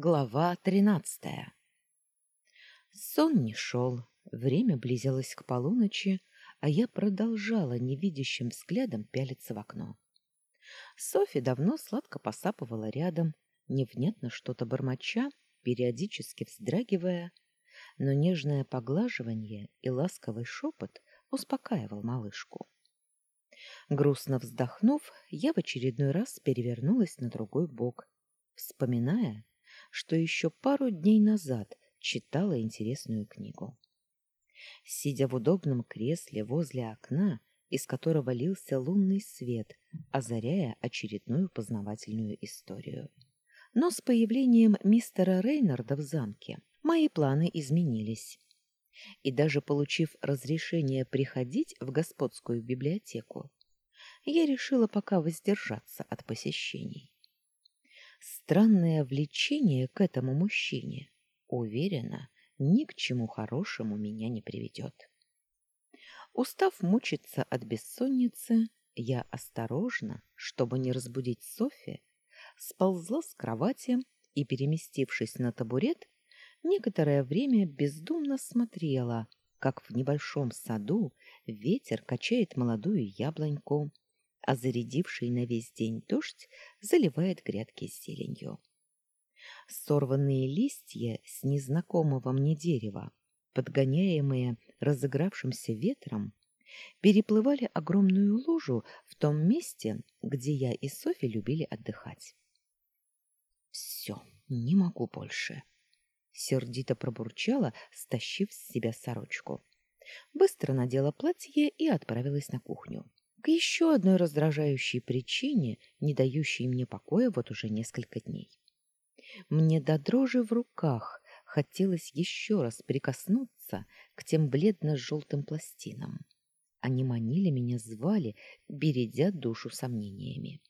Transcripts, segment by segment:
Глава тринадцатая Сон не шел, время близилось к полуночи, а я продолжала невидящим взглядом пялиться в окно. Софи давно сладко посапывала рядом, невнятно что-то бормоча, периодически вздрагивая, но нежное поглаживание и ласковый шепот успокаивал малышку. Грустно вздохнув, я в очередной раз перевернулась на другой бок, вспоминая, что еще пару дней назад читала интересную книгу. Сидя в удобном кресле возле окна, из которого лился лунный свет, озаряя очередную познавательную историю. Но с появлением мистера Рейнарда в замке мои планы изменились. И даже получив разрешение приходить в господскую библиотеку, я решила пока воздержаться от посещений. Странное влечение к этому мужчине, уверена, ни к чему хорошему меня не приведет. Устав мучиться от бессонницы, я осторожно, чтобы не разбудить Софи, сползла с кровати и, переместившись на табурет, некоторое время бездумно смотрела, как в небольшом саду ветер качает молодую яблоньку, а зарядивший на весь день дождь заливает грядки зеленью. Сорванные листья с незнакомого мне дерева, подгоняемые разыгравшимся ветром, переплывали огромную лужу в том месте, где я и Софи любили отдыхать. «Все, не могу больше», — сердито пробурчала, стащив с себя сорочку. Быстро надела платье и отправилась на кухню к еще одной раздражающей причине, не дающей мне покоя вот уже несколько дней. Мне до дрожи в руках хотелось еще раз прикоснуться к тем бледно-желтым пластинам. Они манили меня, звали, бередя душу сомнениями.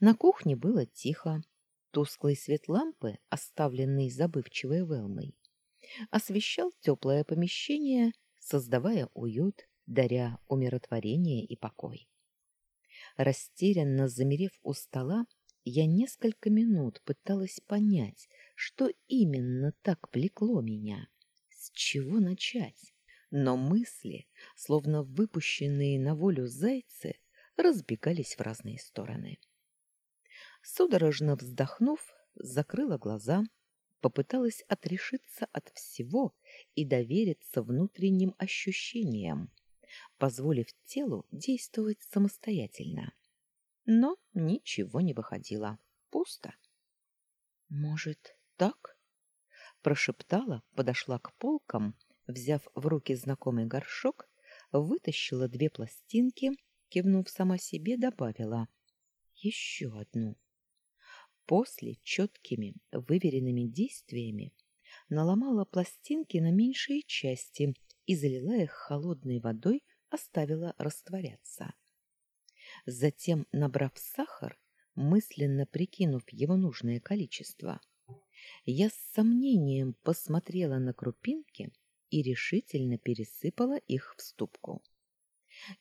На кухне было тихо. Тусклый свет лампы, оставленный забывчивой Велмой, освещал теплое помещение, создавая уют, даря умиротворение и покой. Растерянно замерев у стола, я несколько минут пыталась понять, что именно так влекло меня, с чего начать. Но мысли, словно выпущенные на волю зайцы, разбегались в разные стороны. Судорожно вздохнув, закрыла глаза, попыталась отрешиться от всего и довериться внутренним ощущениям, позволив телу действовать самостоятельно. Но ничего не выходило. Пусто. «Может, так?» Прошептала, подошла к полкам, взяв в руки знакомый горшок, вытащила две пластинки, кивнув сама себе, добавила еще одну. После четкими, выверенными действиями наломала пластинки на меньшие части и залила их холодной водой, оставила растворяться. Затем, набрав сахар, мысленно прикинув его нужное количество, я с сомнением посмотрела на крупинки и решительно пересыпала их в ступку.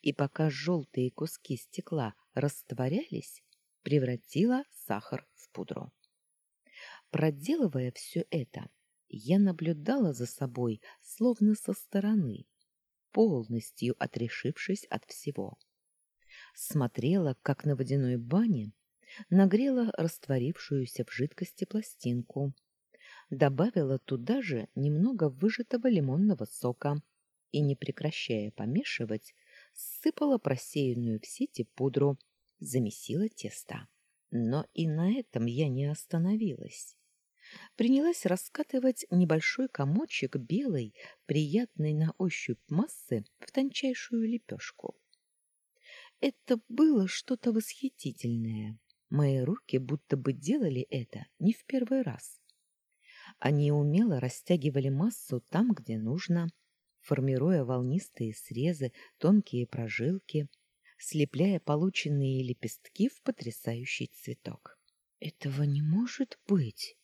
И пока желтые куски стекла растворялись, превратила сахар в пудру. Проделывая все это, я наблюдала за собой словно со стороны, полностью отрешившись от всего. Смотрела, как на водяной бане нагрела растворившуюся в жидкости пластинку, добавила туда же немного выжатого лимонного сока и, не прекращая помешивать, сыпала просеянную в сети пудру, замесила тесто. Но и на этом я не остановилась принялась раскатывать небольшой комочек белой, приятной на ощупь массы в тончайшую лепешку. Это было что-то восхитительное. Мои руки будто бы делали это не в первый раз. Они умело растягивали массу там, где нужно, формируя волнистые срезы, тонкие прожилки, слепляя полученные лепестки в потрясающий цветок. «Этого не может быть!»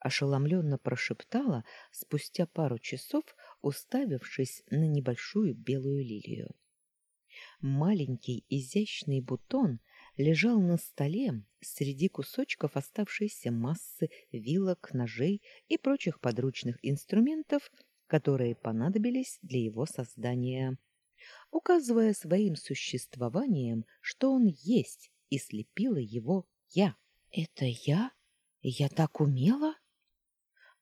Ошеломленно прошептала спустя пару часов, уставившись на небольшую белую лилию. Маленький изящный бутон лежал на столе среди кусочков оставшейся массы вилок, ножей и прочих подручных инструментов, которые понадобились для его создания, указывая своим существованием, что он есть, и слепила его я. «Это я? Я так умела?»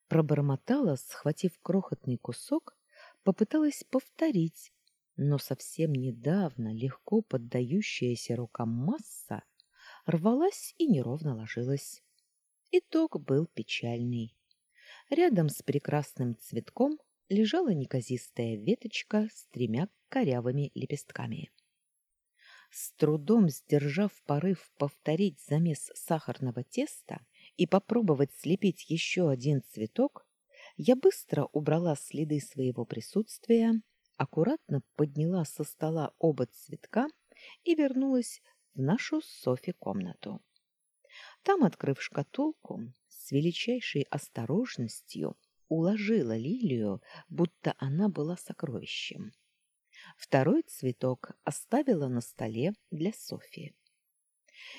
Пробормотала, схватив крохотный кусок, попыталась повторить, но совсем недавно легко поддающаяся рукам масса рвалась и неровно ложилась. Итог был печальный. Рядом с прекрасным цветком лежала неказистая веточка с тремя корявыми лепестками. С трудом сдержав порыв повторить замес сахарного теста и попробовать слепить еще один цветок, я быстро убрала следы своего присутствия, аккуратно подняла со стола оба цветка и вернулась в нашу Софи комнату. Там, открыв шкатулку, с величайшей осторожностью уложила лилию, будто она была сокровищем. Второй цветок оставила на столе для Софии.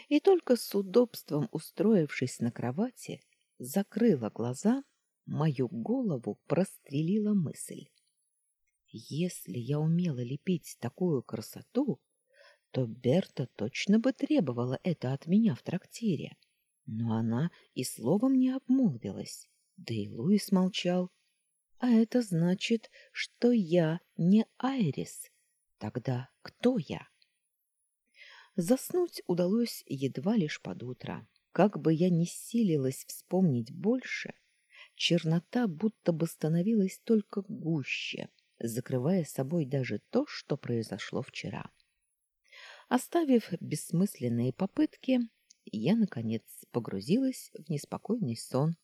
И только с удобством устроившись на кровати, закрыла глаза, мою голову прострелила мысль. Если я умела лепить такую красоту, то Берта точно бы требовала это от меня в трактире. Но она и словом не обмолвилась, да и Луис молчал. А это значит, что я не Айрис. Тогда кто я? Заснуть удалось едва лишь под утро. Как бы я ни силилась вспомнить больше, чернота будто бы становилась только гуще, закрывая собой даже то, что произошло вчера. Оставив бессмысленные попытки, я, наконец, погрузилась в неспокойный сон,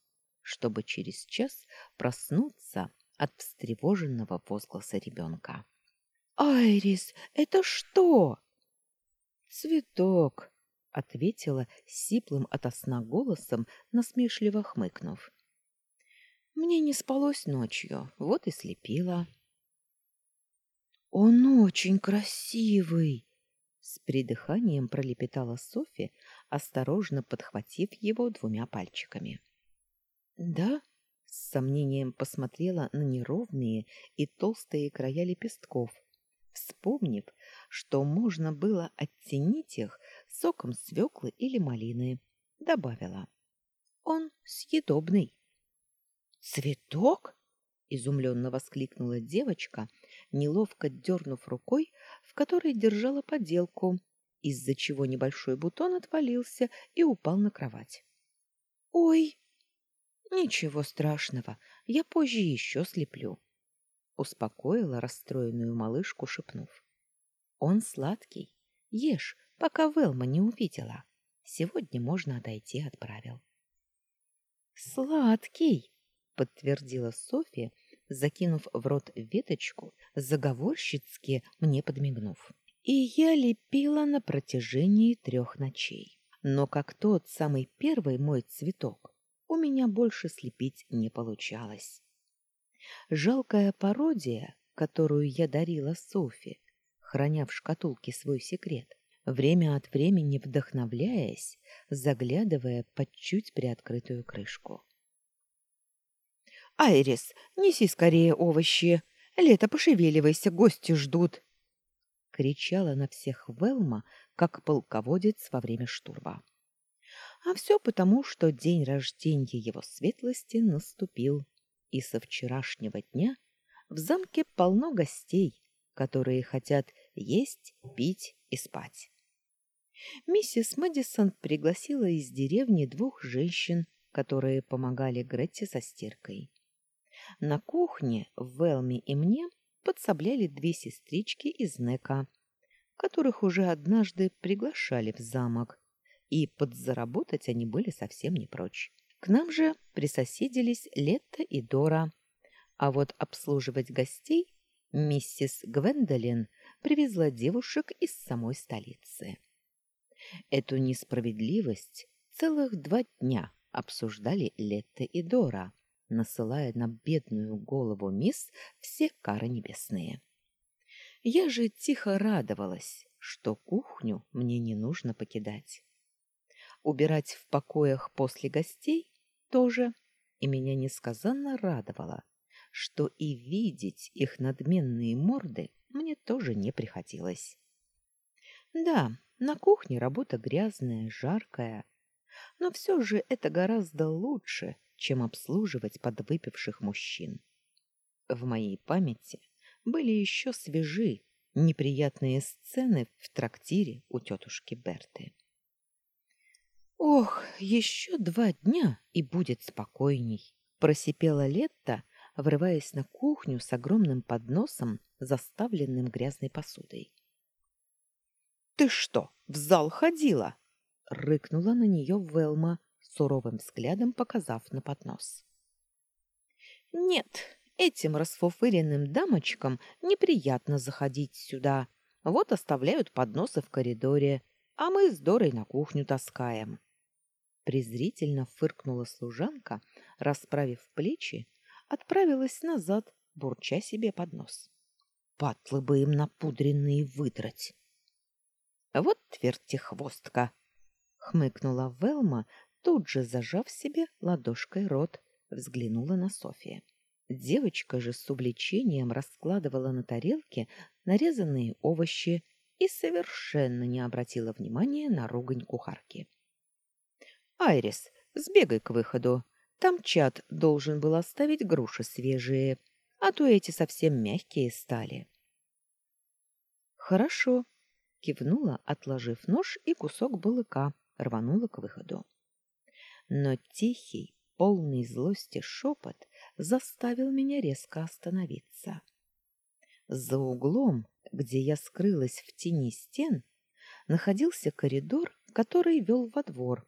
чтобы через час проснуться от встревоженного возгласа ребенка. «Айрис, это что?» «Цветок», — ответила сиплым ото сна голосом, насмешливо хмыкнув. «Мне не спалось ночью, вот и слепила». «Он очень красивый!» С придыханием пролепетала Софи, осторожно подхватив его двумя пальчиками. Да, с сомнением посмотрела на неровные и толстые края лепестков, вспомнив, что можно было оттенить их соком свеклы или малины, добавила: "Он съедобный". "Цветок?" изумленно воскликнула девочка, неловко дернув рукой, в которой держала поделку, из-за чего небольшой бутон отвалился и упал на кровать. "Ой!" Ничего страшного, я позже еще слеплю, успокоила расстроенную малышку, шепнув. Он сладкий. Ешь, пока Велма не увидела. Сегодня можно отойти от правил. Сладкий, подтвердила Софья, закинув в рот веточку, заговорщицки мне подмигнув. И я лепила на протяжении трех ночей. Но как тот самый первый мой цветок, у меня больше слепить не получалось. Жалкая пародия, которую я дарила Софи, храня в шкатулке свой секрет, время от времени вдохновляясь, заглядывая под чуть приоткрытую крышку. «Айрис, неси скорее овощи! Лето, пошевеливайся, гости ждут!» кричала на всех Велма, как полководец во время штурма. А все потому, что день рождения его светлости наступил, и со вчерашнего дня в замке полно гостей, которые хотят есть, пить и спать. Миссис Мэдисон пригласила из деревни двух женщин, которые помогали Гретте со стиркой. На кухне в Велме и мне подсобляли две сестрички из Нека, которых уже однажды приглашали в замок, и подзаработать они были совсем не прочь. К нам же присоседились Летта и Дора, а вот обслуживать гостей миссис Гвендолин привезла девушек из самой столицы. Эту несправедливость целых два дня обсуждали Летта и Дора, насылая на бедную голову мисс все кары небесные. Я же тихо радовалась, что кухню мне не нужно покидать. Убирать в покоях после гостей тоже, и меня несказанно радовало, что и видеть их надменные морды мне тоже не приходилось. Да, на кухне работа грязная, жаркая, но все же это гораздо лучше, чем обслуживать подвыпивших мужчин. В моей памяти были еще свежи неприятные сцены в трактире у тетушки Берты. Ох, еще два дня и будет спокойней, просипела Летта, врываясь на кухню с огромным подносом, заставленным грязной посудой. Ты что, в зал ходила? рыкнула на нее Велма, суровым взглядом показав на поднос. Нет, этим расфуфыренным дамочкам неприятно заходить сюда. Вот оставляют подносы в коридоре, а мы с Дорой на кухню таскаем презрительно фыркнула служанка, расправив плечи, отправилась назад, бурча себе под нос. Патлы бы им напудренные выдрать. Вот хвостка, хмыкнула Велма, тут же зажав себе ладошкой рот, взглянула на Софию. Девочка же с увлечением раскладывала на тарелке нарезанные овощи и совершенно не обратила внимания на ругань кухарки. Айрис, сбегай к выходу. Там чат должен был оставить груши свежие, а то эти совсем мягкие стали. Хорошо, кивнула, отложив нож и кусок балыка, рванула к выходу. Но тихий, полный злости шепот заставил меня резко остановиться. За углом, где я скрылась в тени стен, находился коридор, который вел во двор,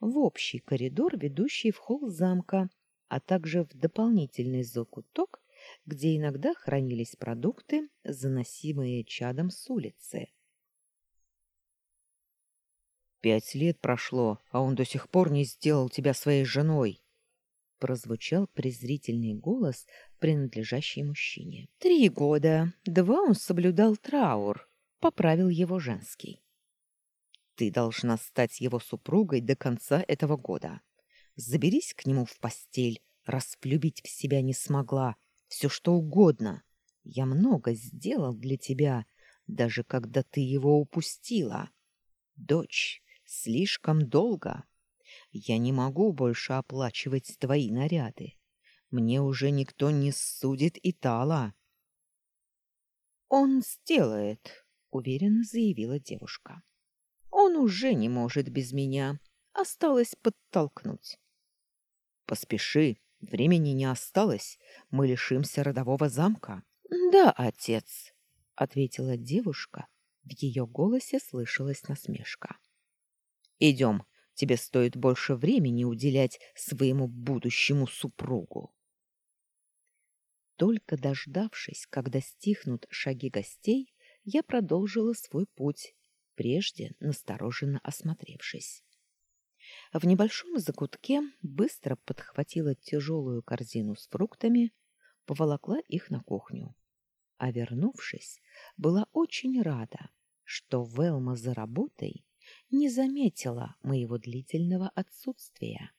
в общий коридор, ведущий в холл замка, а также в дополнительный закуток, где иногда хранились продукты, заносимые чадом с улицы. «Пять лет прошло, а он до сих пор не сделал тебя своей женой!» прозвучал презрительный голос, принадлежащий мужчине. «Три года. Два он соблюдал траур», — поправил его женский. Ты должна стать его супругой до конца этого года. Заберись к нему в постель, раз влюбить в себя не смогла, все что угодно. Я много сделал для тебя, даже когда ты его упустила. Дочь, слишком долго. Я не могу больше оплачивать твои наряды. Мне уже никто не судит Итала. Он сделает, уверенно заявила девушка. Он уже не может без меня. Осталось подтолкнуть. Поспеши, времени не осталось. Мы лишимся родового замка. Да, отец, ответила девушка. В ее голосе слышалась насмешка. Идем, тебе стоит больше времени уделять своему будущему супругу. Только дождавшись, когда стихнут шаги гостей, я продолжила свой путь прежде настороженно осмотревшись. В небольшом закутке быстро подхватила тяжелую корзину с фруктами, поволокла их на кухню. А вернувшись, была очень рада, что Велма за работой не заметила моего длительного отсутствия.